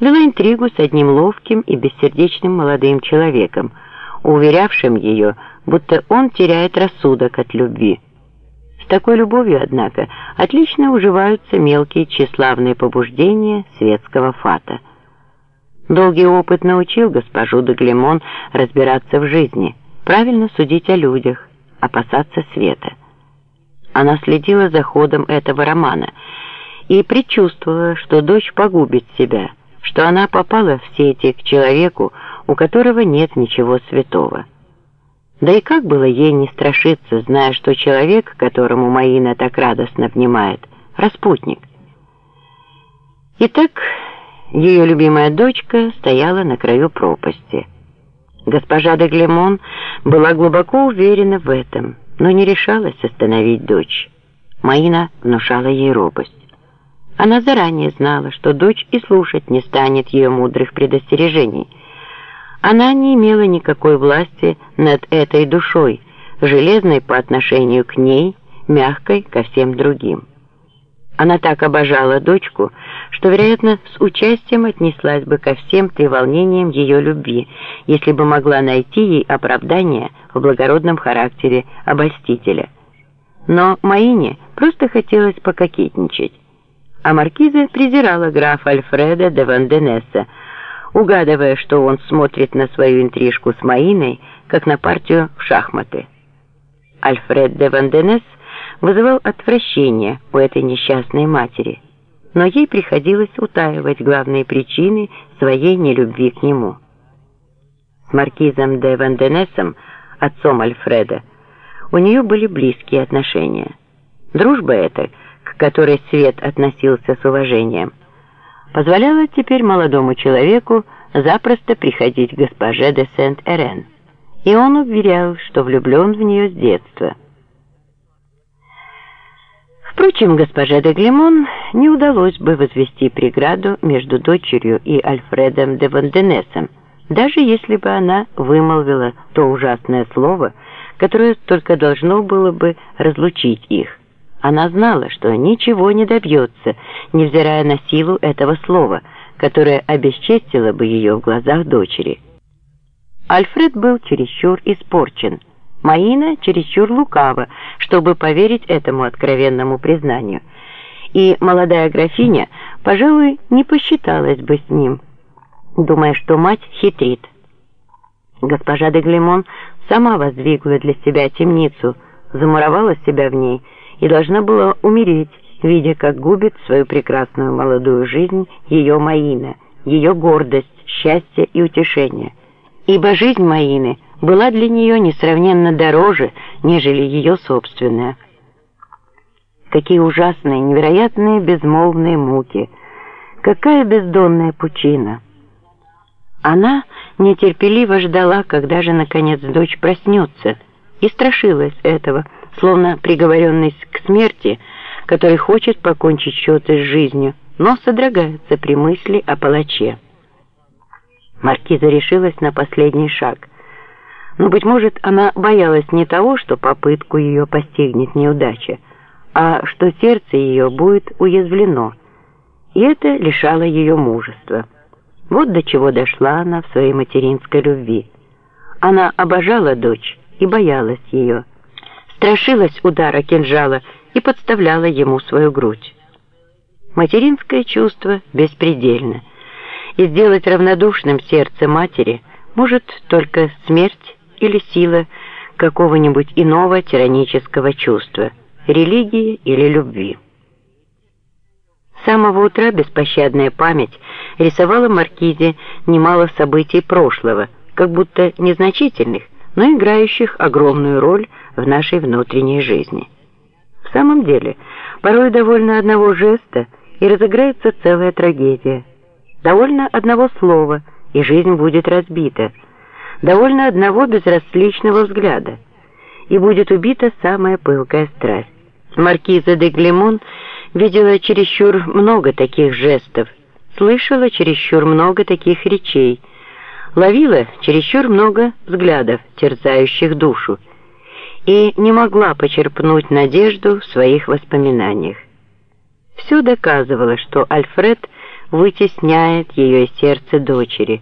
вела интригу с одним ловким и бессердечным молодым человеком, уверявшим ее, будто он теряет рассудок от любви. С такой любовью, однако, отлично уживаются мелкие тщеславные побуждения светского фата. Долгий опыт научил госпожу де Глемон разбираться в жизни, правильно судить о людях, опасаться света. Она следила за ходом этого романа и предчувствовала, что дочь погубит себя, что она попала в сети к человеку, у которого нет ничего святого. Да и как было ей не страшиться, зная, что человек, которому Маина так радостно внимает, распутник. Итак, ее любимая дочка стояла на краю пропасти. Госпожа де Глемон была глубоко уверена в этом, но не решалась остановить дочь. Маина внушала ей робость. Она заранее знала, что дочь и слушать не станет ее мудрых предостережений. Она не имела никакой власти над этой душой, железной по отношению к ней, мягкой ко всем другим. Она так обожала дочку, что, вероятно, с участием отнеслась бы ко всем треволнениям ее любви, если бы могла найти ей оправдание в благородном характере обольстителя. Но Маине просто хотелось пококетничать, а маркиза презирала графа Альфреда де Ванденесса, угадывая, что он смотрит на свою интрижку с Маиной, как на партию в шахматы. Альфред де Ванденесс вызывал отвращение у этой несчастной матери, но ей приходилось утаивать главные причины своей нелюбви к нему. С маркизом де Ванденесом, отцом Альфреда, у нее были близкие отношения. Дружба эта, к которой Свет относился с уважением, позволяла теперь молодому человеку запросто приходить к госпоже де Сент-Эрен, и он уверял, что влюблен в нее с детства. Впрочем, госпоже де Глемон не удалось бы возвести преграду между дочерью и Альфредом де Ванденесом, даже если бы она вымолвила то ужасное слово, которое только должно было бы разлучить их. Она знала, что ничего не добьется, невзирая на силу этого слова, которое обесчестило бы ее в глазах дочери. Альфред был чересчур испорчен, Маина чересчур лукава, чтобы поверить этому откровенному признанию. И молодая графиня, пожалуй, не посчиталась бы с ним, думая, что мать хитрит. Госпожа де Глемон сама воздвигла для себя темницу, замуровала себя в ней и должна была умереть, видя, как губит свою прекрасную молодую жизнь ее Маина, ее гордость, счастье и утешение. Ибо жизнь Маины – была для нее несравненно дороже, нежели ее собственная. Какие ужасные, невероятные безмолвные муки! Какая бездонная пучина! Она нетерпеливо ждала, когда же, наконец, дочь проснется, и страшилась этого, словно приговоренный к смерти, который хочет покончить счеты с жизнью, но содрогается при мысли о палаче. Маркиза решилась на последний шаг — но, быть может, она боялась не того, что попытку ее постигнет неудача, а что сердце ее будет уязвлено, и это лишало ее мужества. Вот до чего дошла она в своей материнской любви. Она обожала дочь и боялась ее, страшилась удара кинжала и подставляла ему свою грудь. Материнское чувство беспредельно, и сделать равнодушным сердце матери может только смерть или сила какого-нибудь иного тиранического чувства, религии или любви. С самого утра беспощадная память рисовала Маркизе немало событий прошлого, как будто незначительных, но играющих огромную роль в нашей внутренней жизни. В самом деле, порой довольно одного жеста, и разыграется целая трагедия. Довольно одного слова, и жизнь будет разбита – довольно одного безразличного взгляда, и будет убита самая пылкая страсть. Маркиза де Глемон видела чересчур много таких жестов, слышала чересчур много таких речей, ловила чересчур много взглядов, терзающих душу, и не могла почерпнуть надежду в своих воспоминаниях. Все доказывало, что Альфред вытесняет ее из сердца дочери.